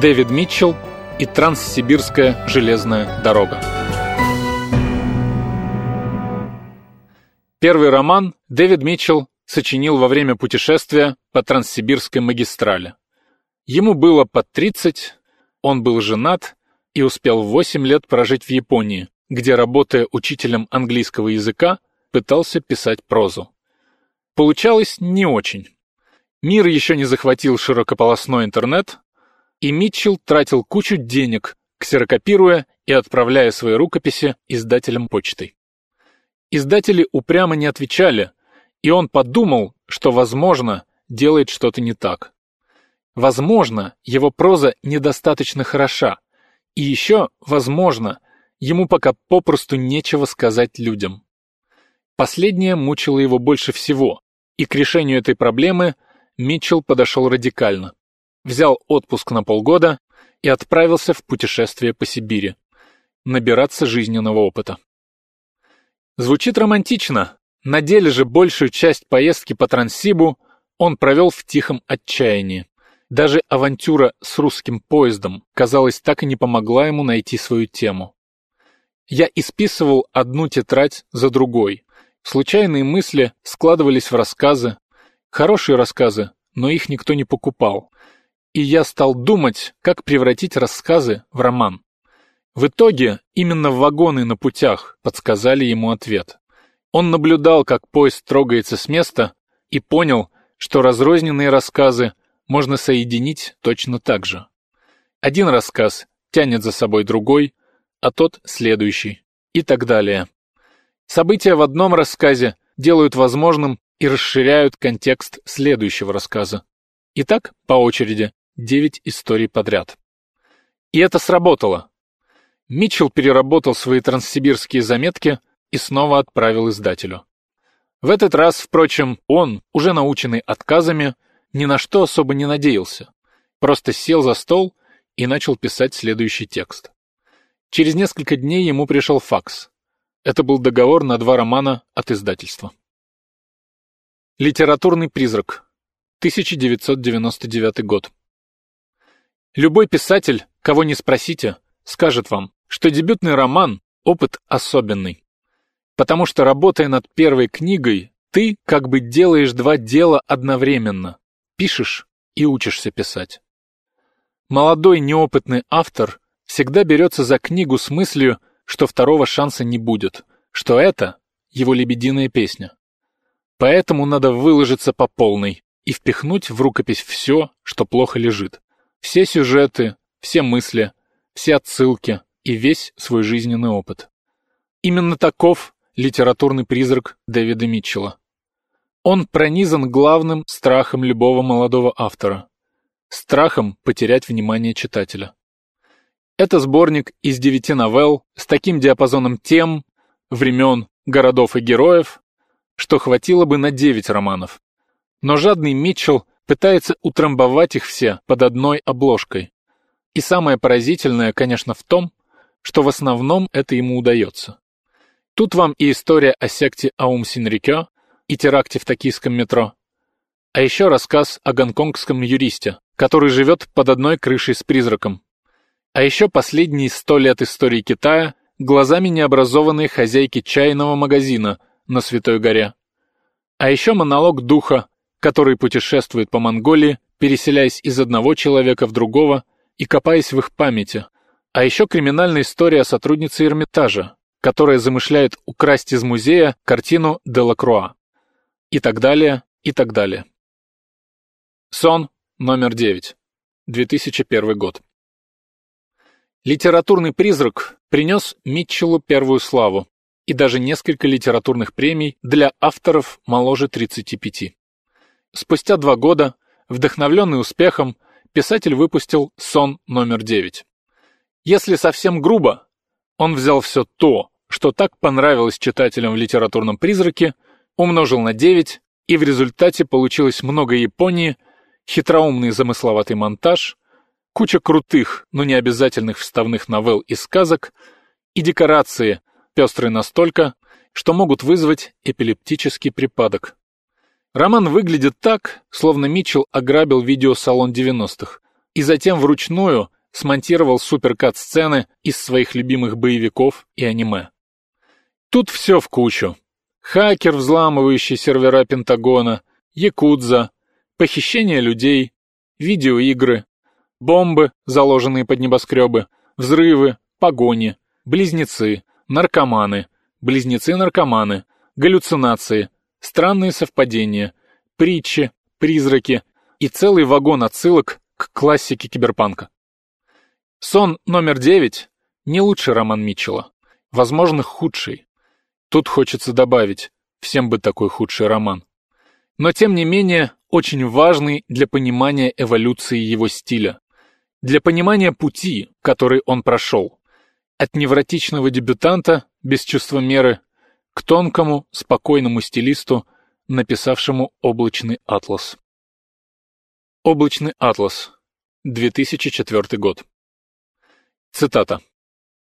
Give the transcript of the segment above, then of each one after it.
Дэвид Митчелл и Транссибирская железная дорога. Первый роман Дэвид Митчелл сочинил во время путешествия по Транссибирской магистрали. Ему было под 30, он был женат и успел 8 лет прожить в Японии, где, работая учителем английского языка, пытался писать прозу. Получалось не очень. Мир еще не захватил широкополосной интернет, и Митчелл тратил кучу денег, ксерокопируя и отправляя свои рукописи издателям почтой. Издатели упрямо не отвечали, и он подумал, что, возможно, делает что-то не так. Возможно, его проза недостаточно хороша, и еще, возможно, ему пока попросту нечего сказать людям. Последнее мучило его больше всего, и к решению этой проблемы Митчелл подошел радикально. Взял отпуск на полгода и отправился в путешествие по Сибири. Набираться жизненного опыта. Звучит романтично, на деле же большую часть поездки по Транссибу он провел в тихом отчаянии. Даже авантюра с русским поездом, казалось, так и не помогла ему найти свою тему. Я исписывал одну тетрадь за другой. Случайные мысли складывались в рассказы. Хорошие рассказы, но их никто не покупал. И я стал думать, как превратить рассказы в роман. В итоге именно вагоны на путях подсказали ему ответ. Он наблюдал, как поезд трогается с места, и понял, что разрозненные рассказы можно соединить точно так же. Один рассказ тянет за собой другой, а тот следующий, и так далее. События в одном рассказе делают возможным и расширяют контекст следующего рассказа. И так, по очереди, девять историй подряд. И это сработало. Митчелл переработал свои транссибирские заметки и снова отправил издателю. В этот раз, впрочем, он, уже наученный отказами, ни на что особо не надеялся. Просто сел за стол и начал писать следующий текст. Через несколько дней ему пришел факс. Это был договор на два романа от издательства. Литературный призрак. 1999 год. Любой писатель, кого не спросите, скажет вам, что дебютный роман — опыт особенный. Потому что, работая над первой книгой, ты как бы делаешь два дела одновременно пишешь и учишься писать. Молодой неопытный автор всегда берется за книгу с мыслью, что второго шанса не будет, что это его лебединая песня. Поэтому надо выложиться по полной и впихнуть в рукопись все, что плохо лежит. Все сюжеты, все мысли, все отсылки и весь свой жизненный опыт. Именно таков литературный призрак Дэвида Митчелла. Он пронизан главным страхом любого молодого автора – страхом потерять внимание читателя. Это сборник из девяти новелл с таким диапазоном тем, времен, городов и героев, что хватило бы на девять романов. Но жадный Митчелл пытается утрамбовать их все под одной обложкой. И самое поразительное, конечно, в том, что в основном это ему удается. Тут вам и история о секте Аум Синрикё, и теракте в токийском метро. А еще рассказ о гонконгском юристе, который живет под одной крышей с призраком. А еще последние сто лет истории Китая глазами необразованной хозяйки чайного магазина на Святой горе. А еще монолог духа, который путешествует по Монголии, переселяясь из одного человека в другого и копаясь в их памяти. А еще криминальная история сотрудницы Эрмитажа, которая замышляет украсть из музея картину Делакруа и так далее, и так далее. Сон номер 9. 2001 год. Литературный призрак принес Митчеллу первую славу и даже несколько литературных премий для авторов моложе 35. Спустя два года, вдохновленный успехом, писатель выпустил «Сон номер 9». Если совсем грубо, он взял все то, что так понравилось читателям в литературном призраке, умножил на 9, и в результате получилось много Японии, хитроумный замысловатый монтаж, куча крутых, но не обязательных вставных новелл и сказок, и декорации, пестрые настолько, что могут вызвать эпилептический припадок. Роман выглядит так, словно Митчелл ограбил видеосалон 90-х, и затем вручную смонтировал суперкат-сцены из своих любимых боевиков и аниме. Тут все в кучу. Хакер, взламывающий сервера Пентагона, якудза, похищение людей, видеоигры, бомбы, заложенные под небоскребы, взрывы, погони, близнецы, наркоманы, близнецы-наркоманы, галлюцинации, странные совпадения, притчи, призраки и целый вагон отсылок к классике киберпанка. «Сон номер девять» — не лучший роман Митчелла, возможно, худший. Тут хочется добавить, всем бы такой худший роман. Но тем не менее, очень важный для понимания эволюции его стиля, для понимания пути, который он прошел. От невротичного дебютанта, без чувства меры, к тонкому, спокойному стилисту, написавшему «Облачный атлас». «Облачный атлас», 2004 год. Цитата.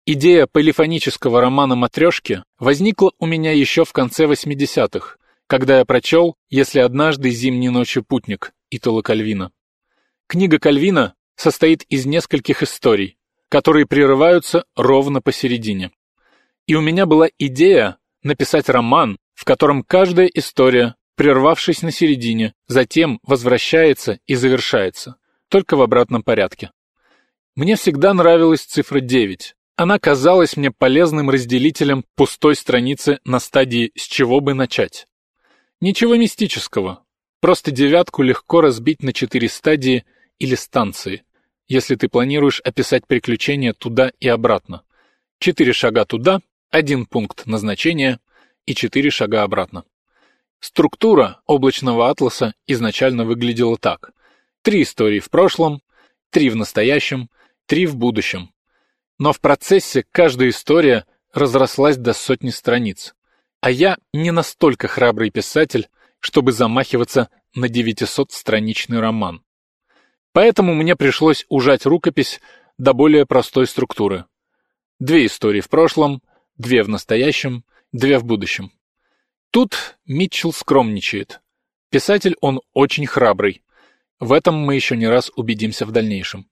Идея полифонического романа «Матрешки» возникла у меня еще в конце 80-х, когда я прочел «Если однажды зимней ночью путник» Итала Кальвина. Книга Кальвина состоит из нескольких историй, которые прерываются ровно посередине. И у меня была идея написать роман, в котором каждая история, прервавшись на середине, затем возвращается и завершается, только в обратном порядке. Мне всегда нравилась цифра 9. Она казалась мне полезным разделителем пустой страницы на стадии «с чего бы начать». Ничего мистического. Просто девятку легко разбить на четыре стадии или станции, если ты планируешь описать приключения туда и обратно. Четыре шага туда, один пункт назначения и четыре шага обратно. Структура облачного атласа изначально выглядела так. Три истории в прошлом, три в настоящем — три в будущем. Но в процессе каждая история разрослась до сотни страниц. А я не настолько храбрый писатель, чтобы замахиваться на 900-страничный роман. Поэтому мне пришлось ужать рукопись до более простой структуры. Две истории в прошлом, две в настоящем, две в будущем. Тут Митчелл скромничает. Писатель он очень храбрый. В этом мы еще не раз убедимся в дальнейшем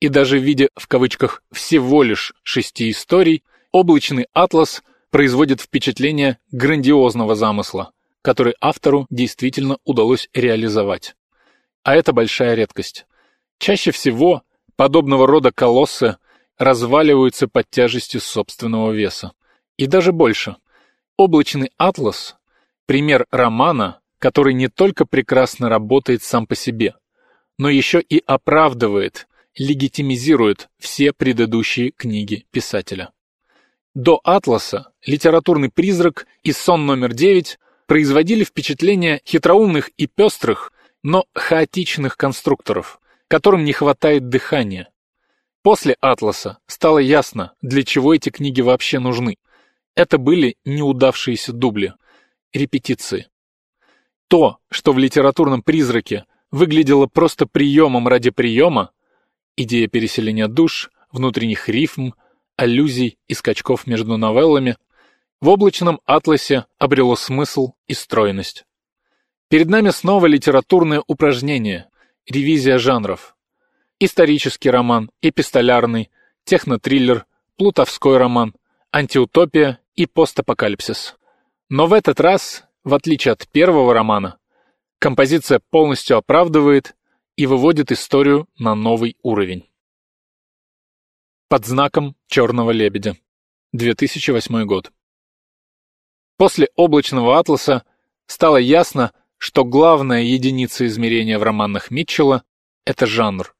и даже в виде, в кавычках, всего лишь шести историй, облачный атлас производит впечатление грандиозного замысла, который автору действительно удалось реализовать. А это большая редкость. Чаще всего подобного рода колоссы разваливаются под тяжестью собственного веса. И даже больше. Облачный атлас — пример романа, который не только прекрасно работает сам по себе, но еще и оправдывает легитимизирует все предыдущие книги писателя. До «Атласа» «Литературный призрак» и «Сон номер девять» производили впечатление хитроумных и пестрых, но хаотичных конструкторов, которым не хватает дыхания. После «Атласа» стало ясно, для чего эти книги вообще нужны. Это были неудавшиеся дубли, репетиции. То, что в литературном призраке выглядело просто приемом ради приема, Идея переселения душ, внутренних рифм, аллюзий и скачков между новеллами в облачном атласе обрело смысл и стройность. Перед нами снова литературное упражнение, ревизия жанров. Исторический роман, эпистолярный, технотриллер, плутовской роман, антиутопия и постапокалипсис. Но в этот раз, в отличие от первого романа, композиция полностью оправдывает и выводит историю на новый уровень. Под знаком черного лебедя. 2008 год. После облачного атласа стало ясно, что главная единица измерения в романах Митчелла — это жанр.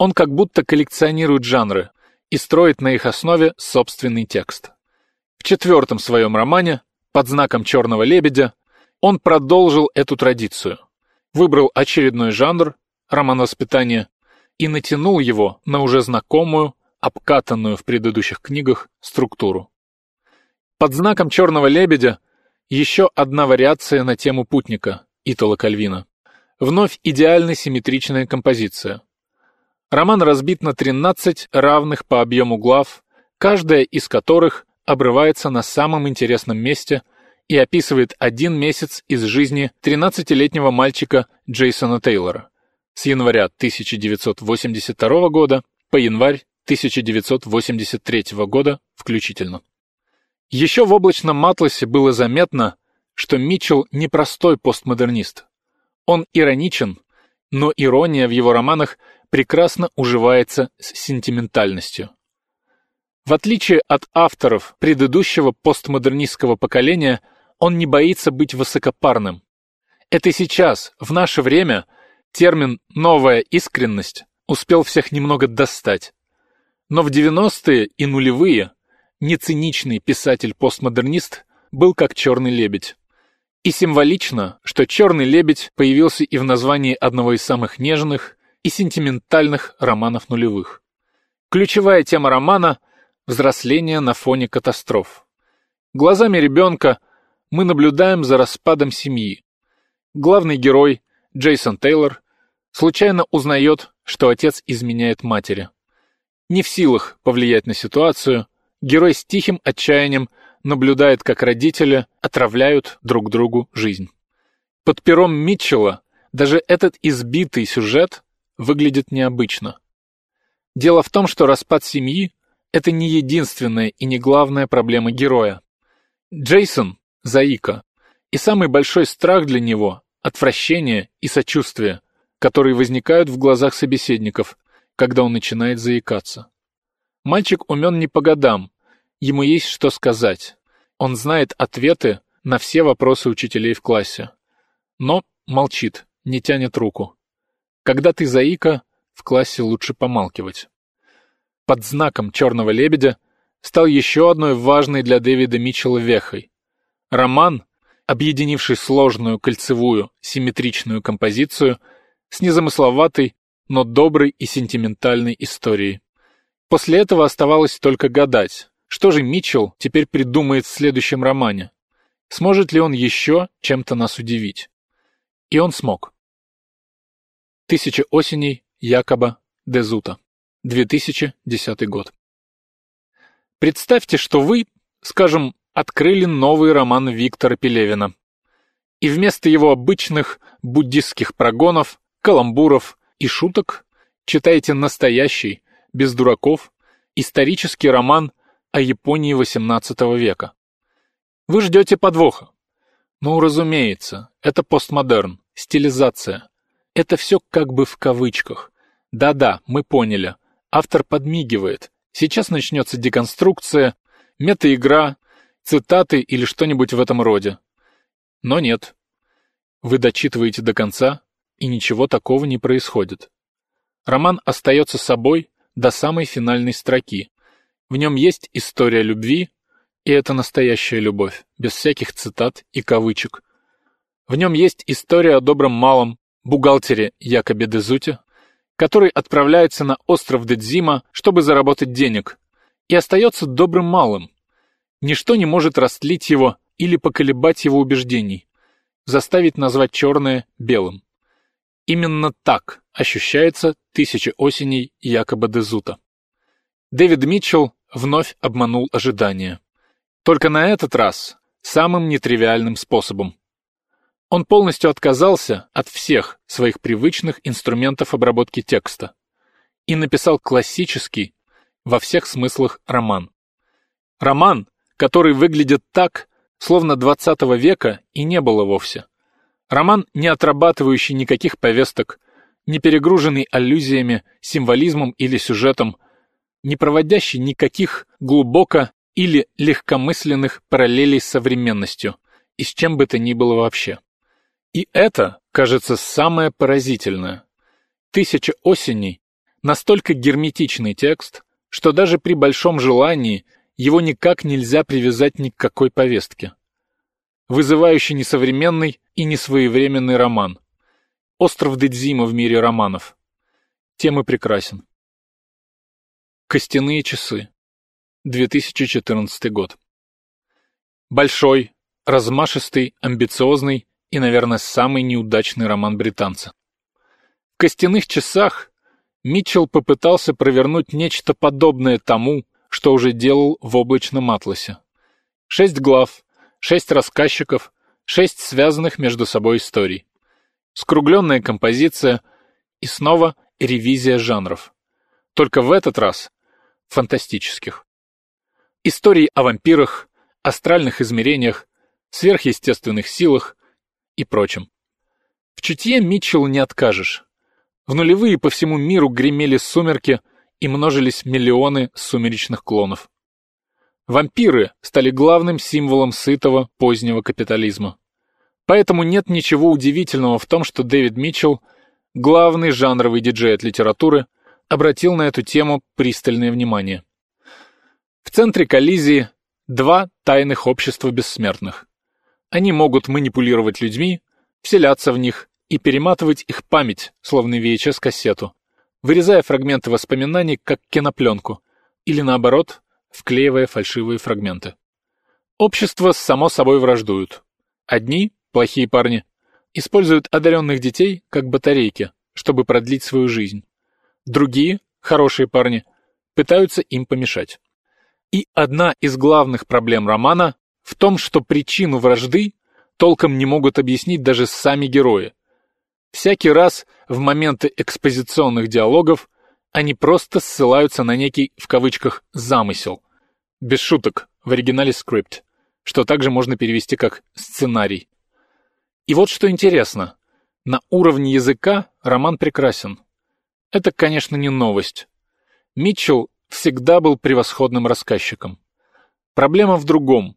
Он как будто коллекционирует жанры и строит на их основе собственный текст. В четвертом своем романе, под знаком черного лебедя, он продолжил эту традицию, выбрал очередной жанр роман воспитания, и натянул его на уже знакомую, обкатанную в предыдущих книгах структуру. Под знаком черного лебедя еще одна вариация на тему путника Итала Кальвина. Вновь идеально симметричная композиция. Роман разбит на 13 равных по объему глав, каждая из которых обрывается на самом интересном месте и описывает один месяц из жизни 13-летнего мальчика Джейсона Тейлора с января 1982 года по январь 1983 года включительно. Еще в облачном атласе было заметно, что Митчелл не простой постмодернист. Он ироничен, но ирония в его романах прекрасно уживается с сентиментальностью. В отличие от авторов предыдущего постмодернистского поколения, он не боится быть высокопарным. Это сейчас, в наше время, термин «новая искренность» успел всех немного достать. Но в 90-е и нулевые нециничный писатель-постмодернист был как черный лебедь. И символично, что черный лебедь появился и в названии одного из самых нежных и сентиментальных романов нулевых. Ключевая тема романа – взросление на фоне катастроф. Глазами ребенка мы наблюдаем за распадом семьи. Главный герой, Джейсон Тейлор, случайно узнает, что отец изменяет матери. Не в силах повлиять на ситуацию, герой с тихим отчаянием наблюдает, как родители отравляют друг другу жизнь. Под пером Митчелла даже этот избитый сюжет выглядит необычно. Дело в том, что распад семьи – это не единственная и не главная проблема героя. Джейсон – заика, и самый большой страх для него – отвращение и сочувствие, которые возникают в глазах собеседников, когда он начинает заикаться. Мальчик умен не по годам, ему есть что сказать. Он знает ответы на все вопросы учителей в классе. Но молчит, не тянет руку. Когда ты заика, в классе лучше помалкивать. Под знаком черного лебедя стал еще одной важной для Дэвида Митчелла вехой. Роман, объединивший сложную кольцевую симметричную композицию с незамысловатой, но доброй и сентиментальной историей. После этого оставалось только гадать, что же Митчелл теперь придумает в следующем романе. Сможет ли он еще чем-то нас удивить? И он смог. Тысяча осеней Якоба Дезута. 2010 год. Представьте, что вы, скажем, открыли новый роман Виктора Пелевина. И вместо его обычных буддистских прогонов, каламбуров и шуток читаете настоящий, без дураков, исторический роман о Японии XVIII века. Вы ждете подвоха. Ну, разумеется, это постмодерн, стилизация. Это все как бы в кавычках. Да-да, мы поняли. Автор подмигивает. Сейчас начнется деконструкция, метаигра, цитаты или что-нибудь в этом роде. Но нет. Вы дочитываете до конца, и ничего такого не происходит. Роман остается собой до самой финальной строки. В нем есть история любви, и это настоящая любовь, без всяких цитат и кавычек. В нем есть история о добром малом, бухгалтере Якобе Дезуте, который отправляется на остров Дедзима, чтобы заработать денег, и остается добрым малым. Ничто не может растлить его или поколебать его убеждений, заставить назвать черное белым. Именно так ощущается тысяча осеней Якоба Дезута. Дэвид Митчелл вновь обманул ожидания. Только на этот раз самым нетривиальным способом. Он полностью отказался от всех своих привычных инструментов обработки текста и написал классический, во всех смыслах, роман. Роман, который выглядит так, словно 20 века и не было вовсе. Роман, не отрабатывающий никаких повесток, не перегруженный аллюзиями, символизмом или сюжетом, не проводящий никаких глубоко или легкомысленных параллелей с современностью и с чем бы то ни было вообще. И это, кажется, самое поразительное. «Тысяча осеней» — настолько герметичный текст, что даже при большом желании его никак нельзя привязать ни к какой повестке. Вызывающий несовременный и несвоевременный роман. Остров Дедзима в мире романов. Тем и прекрасен. Костяные часы. 2014 год. Большой, размашистый, амбициозный и, наверное, самый неудачный роман британца. В «Костяных часах» Митчелл попытался провернуть нечто подобное тому, что уже делал в «Облачном атласе». Шесть глав, шесть рассказчиков, шесть связанных между собой историй. Скругленная композиция, и снова ревизия жанров. Только в этот раз фантастических. Истории о вампирах, астральных измерениях, сверхъестественных силах и прочем. В чутье Митчелл не откажешь. В нулевые по всему миру гремели сумерки и множились миллионы сумеречных клонов. Вампиры стали главным символом сытого позднего капитализма. Поэтому нет ничего удивительного в том, что Дэвид Митчелл, главный жанровый диджей от литературы, обратил на эту тему пристальное внимание. В центре коллизии два тайных общества бессмертных. Они могут манипулировать людьми, вселяться в них и перематывать их память, словно VHS-кассету, вырезая фрагменты воспоминаний как кинопленку, или наоборот, вклеивая фальшивые фрагменты. Общества само собой враждуют. Одни, плохие парни, используют одаренных детей как батарейки, чтобы продлить свою жизнь. Другие, хорошие парни, пытаются им помешать. И одна из главных проблем романа в том, что причину вражды толком не могут объяснить даже сами герои. Всякий раз в моменты экспозиционных диалогов они просто ссылаются на некий, в кавычках, «замысел». Без шуток, в оригинале скрипт, что также можно перевести как «сценарий». И вот что интересно. На уровне языка роман прекрасен. Это, конечно, не новость. Митчелл всегда был превосходным рассказчиком. Проблема в другом.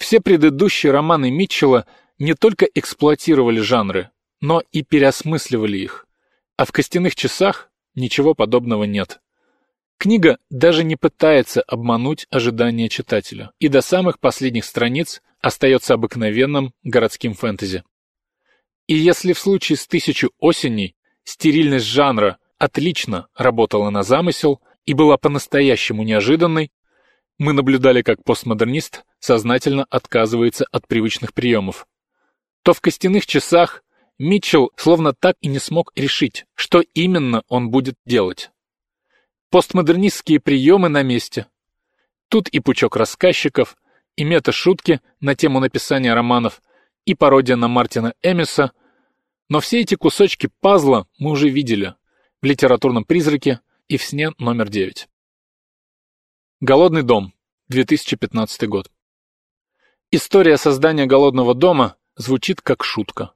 Все предыдущие романы Митчелла не только эксплуатировали жанры, но и переосмысливали их. А в «Костяных часах» ничего подобного нет. Книга даже не пытается обмануть ожидания читателя и до самых последних страниц остается обыкновенным городским фэнтези. И если в случае с «Тысячу осеней» стерильность жанра отлично работала на замысел и была по-настоящему неожиданной, мы наблюдали, как постмодернист сознательно отказывается от привычных приемов, то в «Костяных часах» Митчелл словно так и не смог решить, что именно он будет делать. Постмодернистские приемы на месте. Тут и пучок рассказчиков, и мета-шутки на тему написания романов, и пародия на Мартина Эмиса. Но все эти кусочки пазла мы уже видели в литературном призраке и в сне номер 9. Голодный дом, 2015 год. История создания голодного дома звучит как шутка.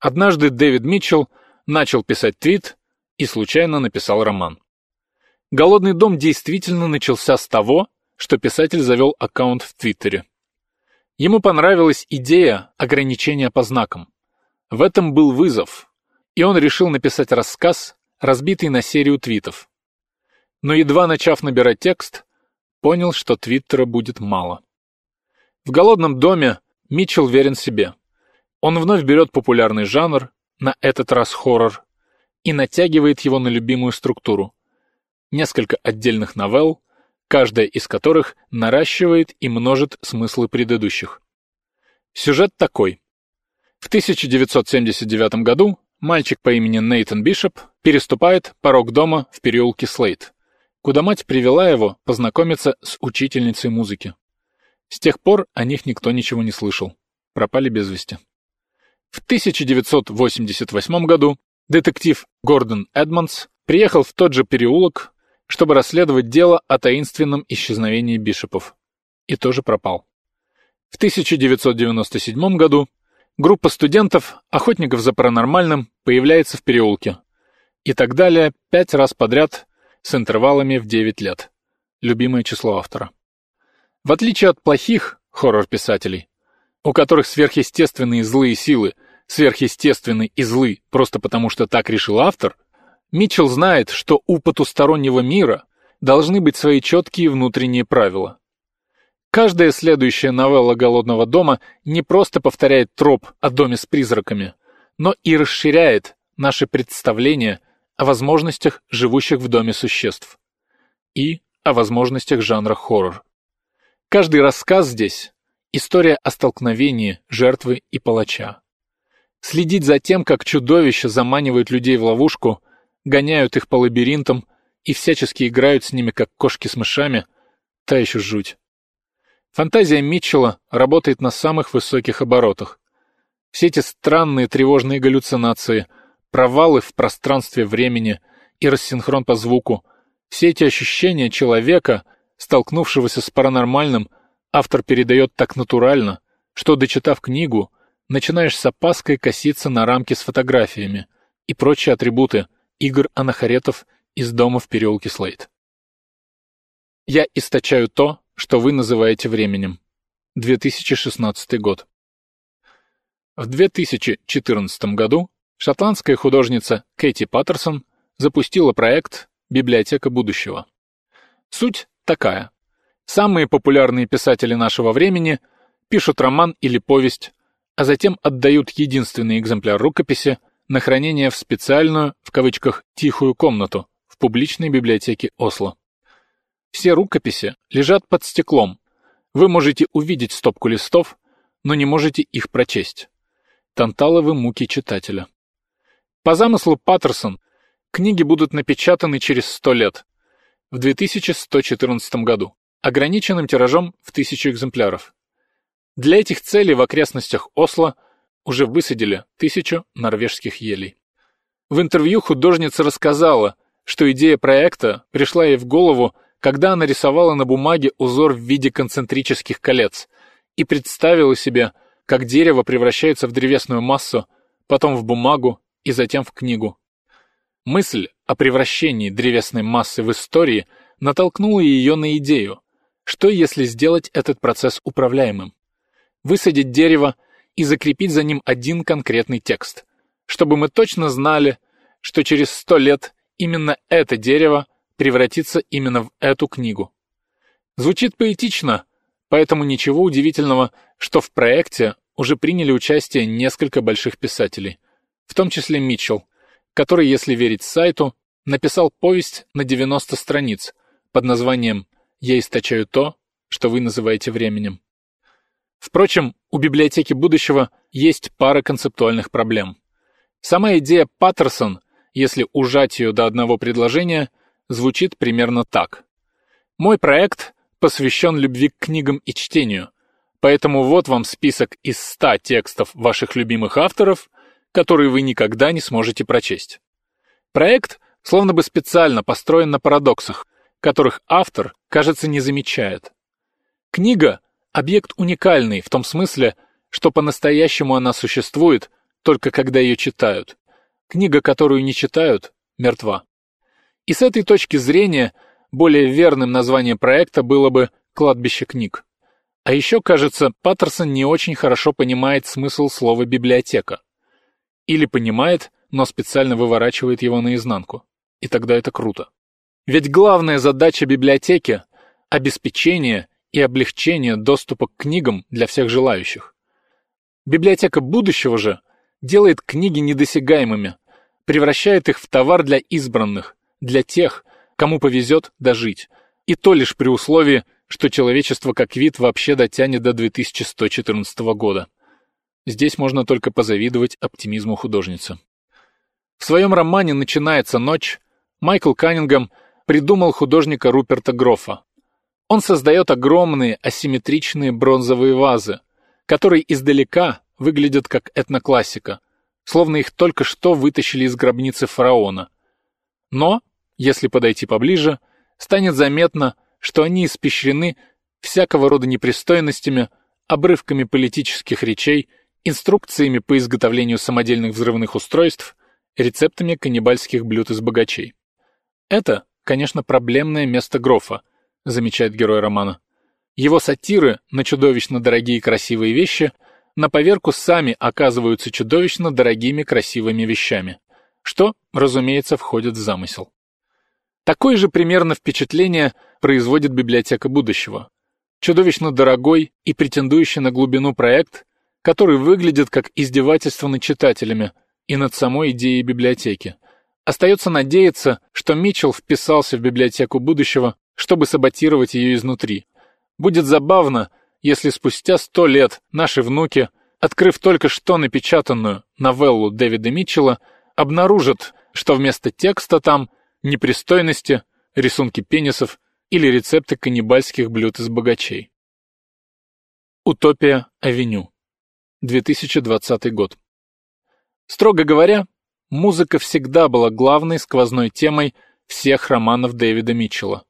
Однажды Дэвид Митчелл начал писать твит и случайно написал роман. «Голодный дом» действительно начался с того, что писатель завел аккаунт в Твиттере. Ему понравилась идея ограничения по знакам. В этом был вызов, и он решил написать рассказ, разбитый на серию твитов. Но едва начав набирать текст, понял, что Твиттера будет мало. В «Голодном доме» Митчелл верен себе. Он вновь берет популярный жанр, на этот раз хоррор, и натягивает его на любимую структуру. Несколько отдельных новелл, каждая из которых наращивает и множит смыслы предыдущих. Сюжет такой. В 1979 году мальчик по имени Нейтан Бишоп переступает порог дома в переулке Слейт, куда мать привела его познакомиться с учительницей музыки. С тех пор о них никто ничего не слышал. Пропали без вести. В 1988 году детектив Гордон Эдмонс приехал в тот же переулок, чтобы расследовать дело о таинственном исчезновении бишопов. И тоже пропал. В 1997 году группа студентов, охотников за паранормальным, появляется в переулке. И так далее пять раз подряд с интервалами в 9 лет. Любимое число автора. В отличие от плохих хоррор-писателей, у которых сверхъестественные злые силы, сверхъестественны и злы просто потому, что так решил автор, Митчелл знает, что у потустороннего мира должны быть свои четкие внутренние правила. Каждая следующая новелла «Голодного дома» не просто повторяет троп о доме с призраками, но и расширяет наши представления о возможностях живущих в доме существ и о возможностях жанра хоррор. Каждый рассказ здесь История о столкновении жертвы и палача. Следить за тем, как чудовища заманивают людей в ловушку, гоняют их по лабиринтам и всячески играют с ними, как кошки с мышами, та еще жуть. Фантазия Митчелла работает на самых высоких оборотах. Все эти странные тревожные галлюцинации, провалы в пространстве времени и рассинхрон по звуку. Все эти ощущения человека, столкнувшегося с паранормальным, автор передает так натурально, что, дочитав книгу, начинаешь с опаской коситься на рамки с фотографиями и прочие атрибуты игр анахаретов из дома в переулке Слейт. Я источаю то, что вы называете временем. 2016 год. В 2014 году шотландская художница Кэти Паттерсон запустила проект «Библиотека будущего». Суть такая. Самые популярные писатели нашего времени пишут роман или повесть, а затем отдают единственный экземпляр рукописи на хранение в специальную, в кавычках, «тихую комнату» в публичной библиотеке Осло. Все рукописи лежат под стеклом. Вы можете увидеть стопку листов, но не можете их прочесть. Танталовы муки читателя. По замыслу Паттерсон, книги будут напечатаны через 100 лет, в 2114 году, ограниченным тиражом в тысячу экземпляров. Для этих целей в окрестностях Осло уже высадили тысячу норвежских елей. В интервью художница рассказала, что идея проекта пришла ей в голову, когда она рисовала на бумаге узор в виде концентрических колец и представила себе, как дерево превращается в древесную массу, потом в бумагу и затем в книгу. Мысль о превращении древесной массы в истории натолкнула ее на идею, что если сделать этот процесс управляемым высадить дерево и закрепить за ним один конкретный текст, чтобы мы точно знали, что через сто лет именно это дерево превратится именно в эту книгу. Звучит поэтично, поэтому ничего удивительного, что в проекте уже приняли участие несколько больших писателей, в том числе Митчелл, который, если верить сайту, написал повесть на 90 страниц под названием «Я источаю то, что вы называете временем». Впрочем, у библиотеки будущего есть пара концептуальных проблем. Сама идея Паттерсон, если ужать ее до одного предложения, звучит примерно так. Мой проект посвящен любви к книгам и чтению, поэтому вот вам список из 100 текстов ваших любимых авторов, которые вы никогда не сможете прочесть. Проект словно бы специально построен на парадоксах, которых автор, кажется, не замечает. Книга Объект уникальный в том смысле, что по-настоящему она существует только когда ее читают. Книга, которую не читают, мертва. И с этой точки зрения более верным названием проекта было бы «Кладбище книг». А еще, кажется, Паттерсон не очень хорошо понимает смысл слова «библиотека». Или понимает, но специально выворачивает его наизнанку. И тогда это круто. Ведь главная задача библиотеки — обеспечение и облегчение доступа к книгам для всех желающих. Библиотека будущего же делает книги недосягаемыми, превращает их в товар для избранных, для тех, кому повезет дожить, и то лишь при условии, что человечество как вид вообще дотянет до 2114 года. Здесь можно только позавидовать оптимизму художницы. В своем романе «Начинается ночь» Майкл Каннингем придумал художника Руперта Грофа, он создает огромные асимметричные бронзовые вазы, которые издалека выглядят как этноклассика, словно их только что вытащили из гробницы фараона. Но, если подойти поближе, станет заметно, что они испещрены всякого рода непристойностями, обрывками политических речей, инструкциями по изготовлению самодельных взрывных устройств, рецептами каннибальских блюд из богачей. Это, конечно, проблемное место Грофа, замечает герой романа. Его сатиры на чудовищно дорогие и красивые вещи на поверку сами оказываются чудовищно дорогими красивыми вещами, что, разумеется, входит в замысел. Такое же примерно впечатление производит библиотека будущего. Чудовищно дорогой и претендующий на глубину проект, который выглядит как издевательство над читателями и над самой идеей библиотеки. Остается надеяться, что Митчелл вписался в библиотеку будущего чтобы саботировать ее изнутри. Будет забавно, если спустя сто лет наши внуки, открыв только что напечатанную новеллу Дэвида Митчелла, обнаружат, что вместо текста там непристойности, рисунки пенисов или рецепты каннибальских блюд из богачей. Утопия Авеню. 2020 год. Строго говоря, музыка всегда была главной сквозной темой всех романов Дэвида Митчелла.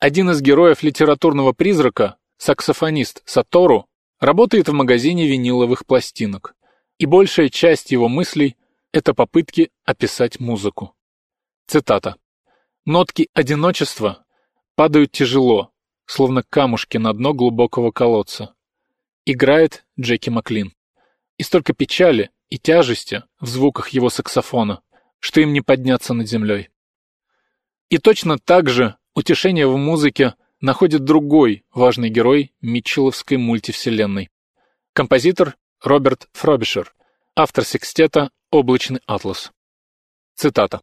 Один из героев литературного призрака, саксофонист Сатору, работает в магазине виниловых пластинок, и большая часть его мыслей — это попытки описать музыку. Цитата. «Нотки одиночества падают тяжело, словно камушки на дно глубокого колодца. Играет Джеки Маклин. И столько печали и тяжести в звуках его саксофона, что им не подняться над землей. И точно так же утешение в музыке находит другой важный герой Митчелловской мультивселенной. Композитор Роберт Фробишер, автор секстета «Облачный атлас». Цитата.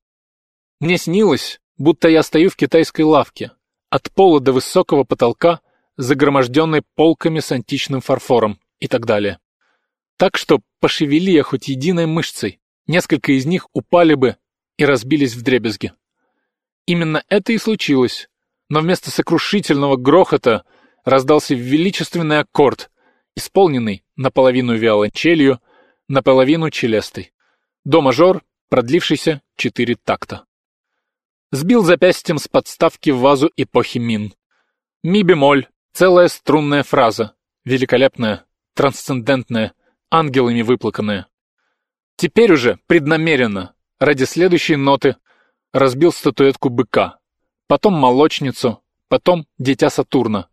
«Мне снилось, будто я стою в китайской лавке, от пола до высокого потолка, загроможденной полками с античным фарфором и так далее. Так что пошевели я хоть единой мышцей, несколько из них упали бы и разбились в дребезги. Именно это и случилось, но вместо сокрушительного грохота раздался величественный аккорд, исполненный наполовину виолончелью, наполовину челестой. До-мажор, продлившийся четыре такта. Сбил запястьем с подставки вазу эпохи Мин. Ми-бемоль, целая струнная фраза, великолепная, трансцендентная, ангелами выплаканная. Теперь уже преднамеренно, ради следующей ноты, разбил статуэтку быка, потом молочницу, потом дитя Сатурна.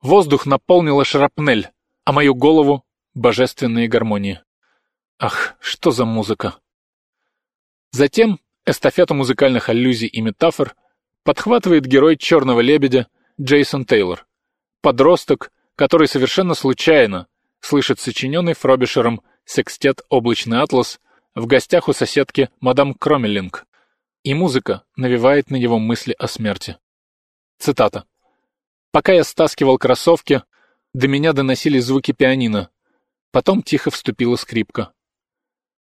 Воздух наполнила шрапнель, а мою голову — божественные гармонии. Ах, что за музыка! Затем эстафету музыкальных аллюзий и метафор подхватывает герой «Черного лебедя» Джейсон Тейлор, подросток, который совершенно случайно слышит сочиненный Фробишером секстет «Облачный атлас» в гостях у соседки мадам Кромелинг, и музыка навевает на него мысли о смерти. Цитата. «Пока я стаскивал кроссовки, до меня доносились звуки пианино. Потом тихо вступила скрипка.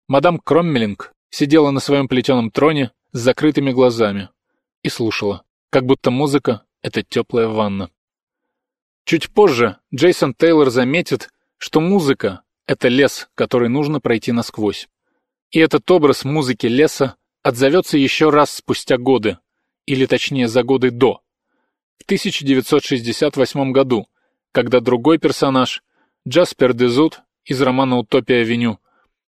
Мадам Кроммелинг сидела на своем плетеном троне с закрытыми глазами и слушала, как будто музыка — это теплая ванна. Чуть позже Джейсон Тейлор заметит, что музыка — это лес, который нужно пройти насквозь. И этот образ музыки леса отзовется еще раз спустя годы, или точнее за годы до. В 1968 году, когда другой персонаж, Джаспер Дезут из романа «Утопия-авеню»,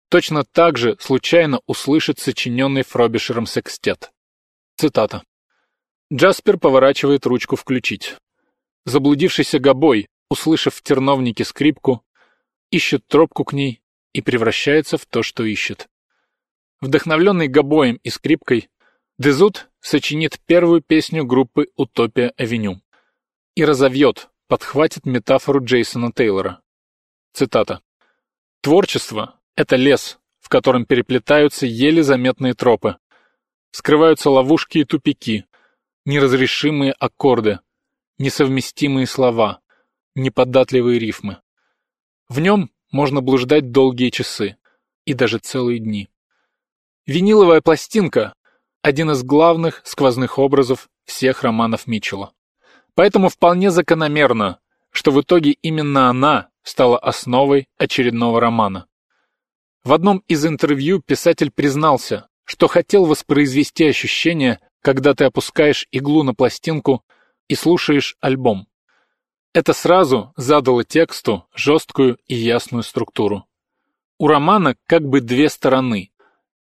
точно так же случайно услышит сочиненный Фробишером секстет. Цитата. Джаспер поворачивает ручку «включить». Заблудившийся гобой, услышав в терновнике скрипку, ищет тропку к ней и превращается в то, что ищет. Вдохновленный гобоем и скрипкой, Дезут сочинит первую песню группы «Утопия-авеню» и разовьет, подхватит метафору Джейсона Тейлора. Цитата. «Творчество — это лес, в котором переплетаются еле заметные тропы, скрываются ловушки и тупики, неразрешимые аккорды, несовместимые слова, неподатливые рифмы. В нем можно блуждать долгие часы и даже целые дни. Виниловая пластинка — один из главных сквозных образов всех романов Митчелла. Поэтому вполне закономерно, что в итоге именно она стала основой очередного романа. В одном из интервью писатель признался, что хотел воспроизвести ощущение, когда ты опускаешь иглу на пластинку и слушаешь альбом. Это сразу задало тексту жесткую и ясную структуру. У романа как бы две стороны.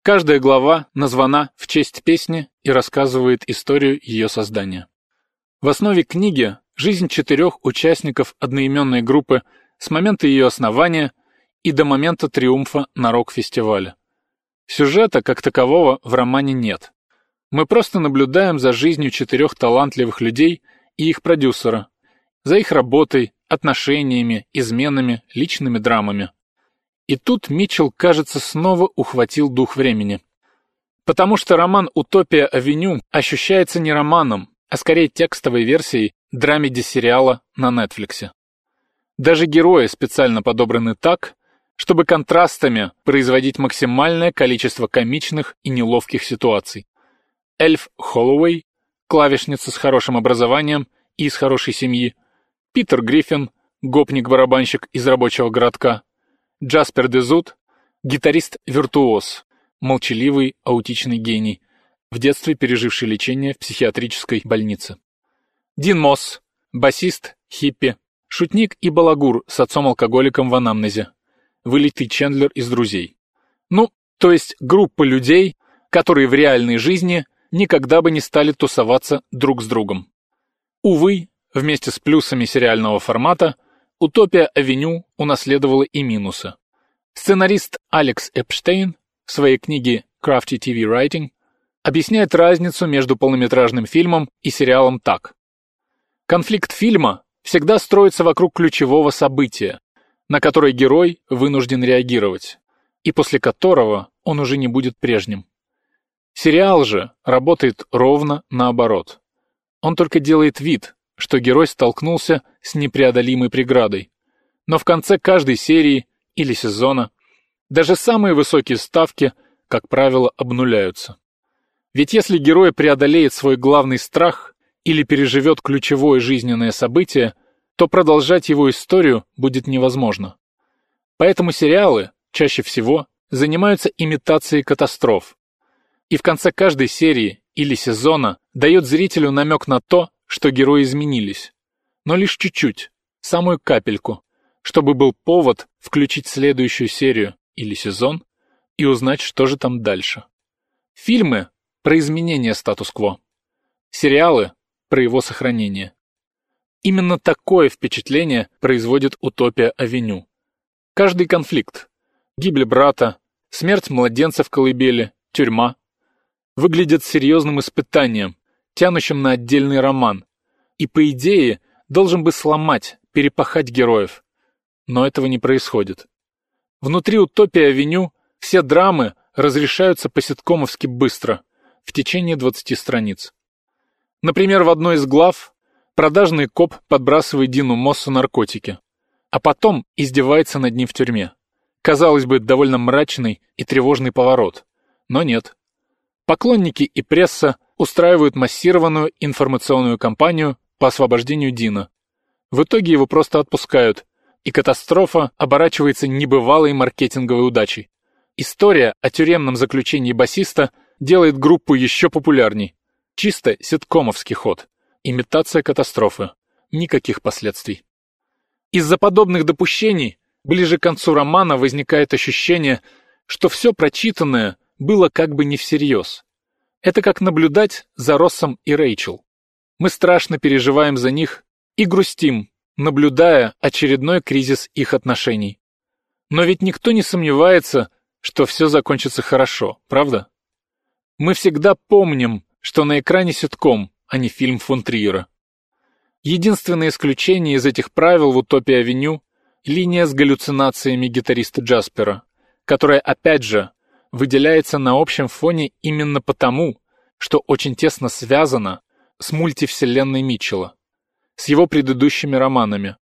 Каждая глава названа в честь песни и рассказывает историю ее создания. В основе книги жизнь четырех участников одноименной группы с момента ее основания и до момента триумфа на рок-фестивале. Сюжета как такового в романе нет. Мы просто наблюдаем за жизнью четырех талантливых людей и их продюсера, за их работой, отношениями, изменами, личными драмами. И тут Митчелл, кажется, снова ухватил дух времени. Потому что роман «Утопия-авеню» ощущается не романом, а скорее текстовой версией драмеди-сериала на Нетфликсе. Даже герои специально подобраны так, чтобы контрастами производить максимальное количество комичных и неловких ситуаций. Эльф Холлоуэй, клавишница с хорошим образованием и из хорошей семьи, Питер Гриффин, гопник-барабанщик из рабочего городка, Джаспер Дезут, гитарист-виртуоз, молчаливый аутичный гений, в детстве переживший лечение в психиатрической больнице. Дин Мосс, басист, хиппи, шутник и балагур с отцом-алкоголиком в анамнезе, вылитый Чендлер из «Друзей». Ну, то есть группа людей, которые в реальной жизни никогда бы не стали тусоваться друг с другом. Увы, вместе с плюсами сериального формата, «Утопия Авеню» унаследовала и минусы. Сценарист Алекс Эпштейн в своей книге Crafty TV Writing объясняет разницу между полнометражным фильмом и сериалом так. Конфликт фильма всегда строится вокруг ключевого события, на которое герой вынужден реагировать, и после которого он уже не будет прежним. Сериал же работает ровно наоборот. Он только делает вид, что герой столкнулся с непреодолимой преградой. Но в конце каждой серии или сезона даже самые высокие ставки, как правило, обнуляются. Ведь если герой преодолеет свой главный страх или переживет ключевое жизненное событие, то продолжать его историю будет невозможно. Поэтому сериалы, чаще всего, занимаются имитацией катастроф. И в конце каждой серии или сезона дает зрителю намек на то, что герои изменились. Но лишь чуть-чуть, самую капельку, чтобы был повод включить следующую серию или сезон и узнать, что же там дальше. Фильмы про изменение статус-кво. Сериалы про его сохранение. Именно такое впечатление производит «Утопия Авеню». Каждый конфликт, гибель брата, смерть младенца в колыбели, тюрьма, выглядит серьезным испытанием, тянущим на отдельный роман, и, по идее, должен бы сломать, перепахать героев. Но этого не происходит. Внутри «Утопия Авеню» все драмы разрешаются по-ситкомовски быстро, в течение 20 страниц. Например, в одной из глав продажный коп подбрасывает Дину Моссу наркотики, а потом издевается над ним в тюрьме. Казалось бы, довольно мрачный и тревожный поворот. Но нет. Поклонники и пресса устраивают массированную информационную кампанию по освобождению Дина. В итоге его просто отпускают, и катастрофа оборачивается небывалой маркетинговой удачей. История о тюремном заключении басиста делает группу еще популярней. Чисто ситкомовский ход. Имитация катастрофы. Никаких последствий. Из-за подобных допущений ближе к концу романа возникает ощущение, что все прочитанное было как бы не всерьез. Это как наблюдать за Россом и Рэйчел. Мы страшно переживаем за них и грустим, наблюдая очередной кризис их отношений. Но ведь никто не сомневается, что все закончится хорошо, правда? Мы всегда помним, что на экране ситком, а не фильм фон Триера. Единственное исключение из этих правил в «Утопии Авеню» — линия с галлюцинациями гитариста Джаспера, которая, опять же, выделяется на общем фоне именно потому, что очень тесно связана с мультивселенной Митчелла с его предыдущими романами.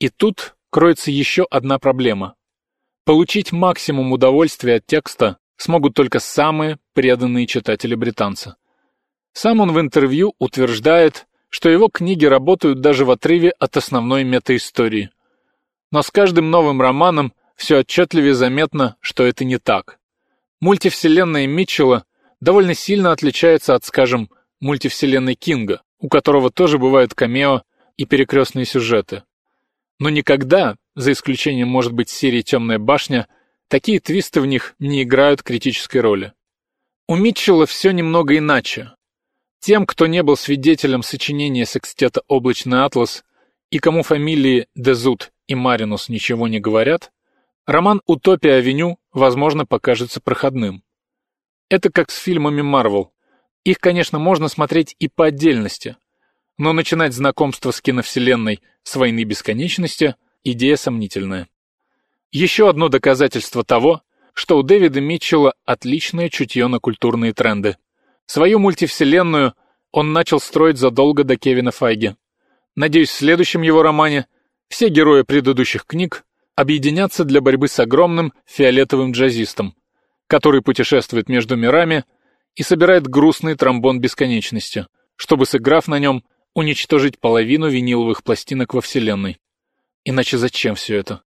И тут кроется еще одна проблема. Получить максимум удовольствия от текста смогут только самые преданные читатели британца. Сам он в интервью утверждает, что его книги работают даже в отрыве от основной метаистории. Но с каждым новым романом все отчетливее заметно, что это не так. Мультивселенная Митчелла довольно сильно отличается от, скажем, мультивселенной Кинга, у которого тоже бывают камео и перекрестные сюжеты. Но никогда, за исключением, может быть, серии «Темная башня», такие твисты в них не играют критической роли. У Митчелла все немного иначе. Тем, кто не был свидетелем сочинения секстета «Облачный атлас» и кому фамилии Дезут и Маринус ничего не говорят, роман «Утопия Авеню» возможно покажется проходным. Это как с фильмами Марвел. Их, конечно, можно смотреть и по отдельности, но начинать знакомство с киновселенной с войны бесконечности – идея сомнительная. Еще одно доказательство того, что у Дэвида Митчелла отличное чутье на культурные тренды. Свою мультивселенную он начал строить задолго до Кевина Файги. Надеюсь, в следующем его романе все герои предыдущих книг объединятся для борьбы с огромным фиолетовым джазистом, который путешествует между мирами и собирает грустный тромбон бесконечности, чтобы, сыграв на нем, уничтожить половину виниловых пластинок во Вселенной. Иначе зачем все это?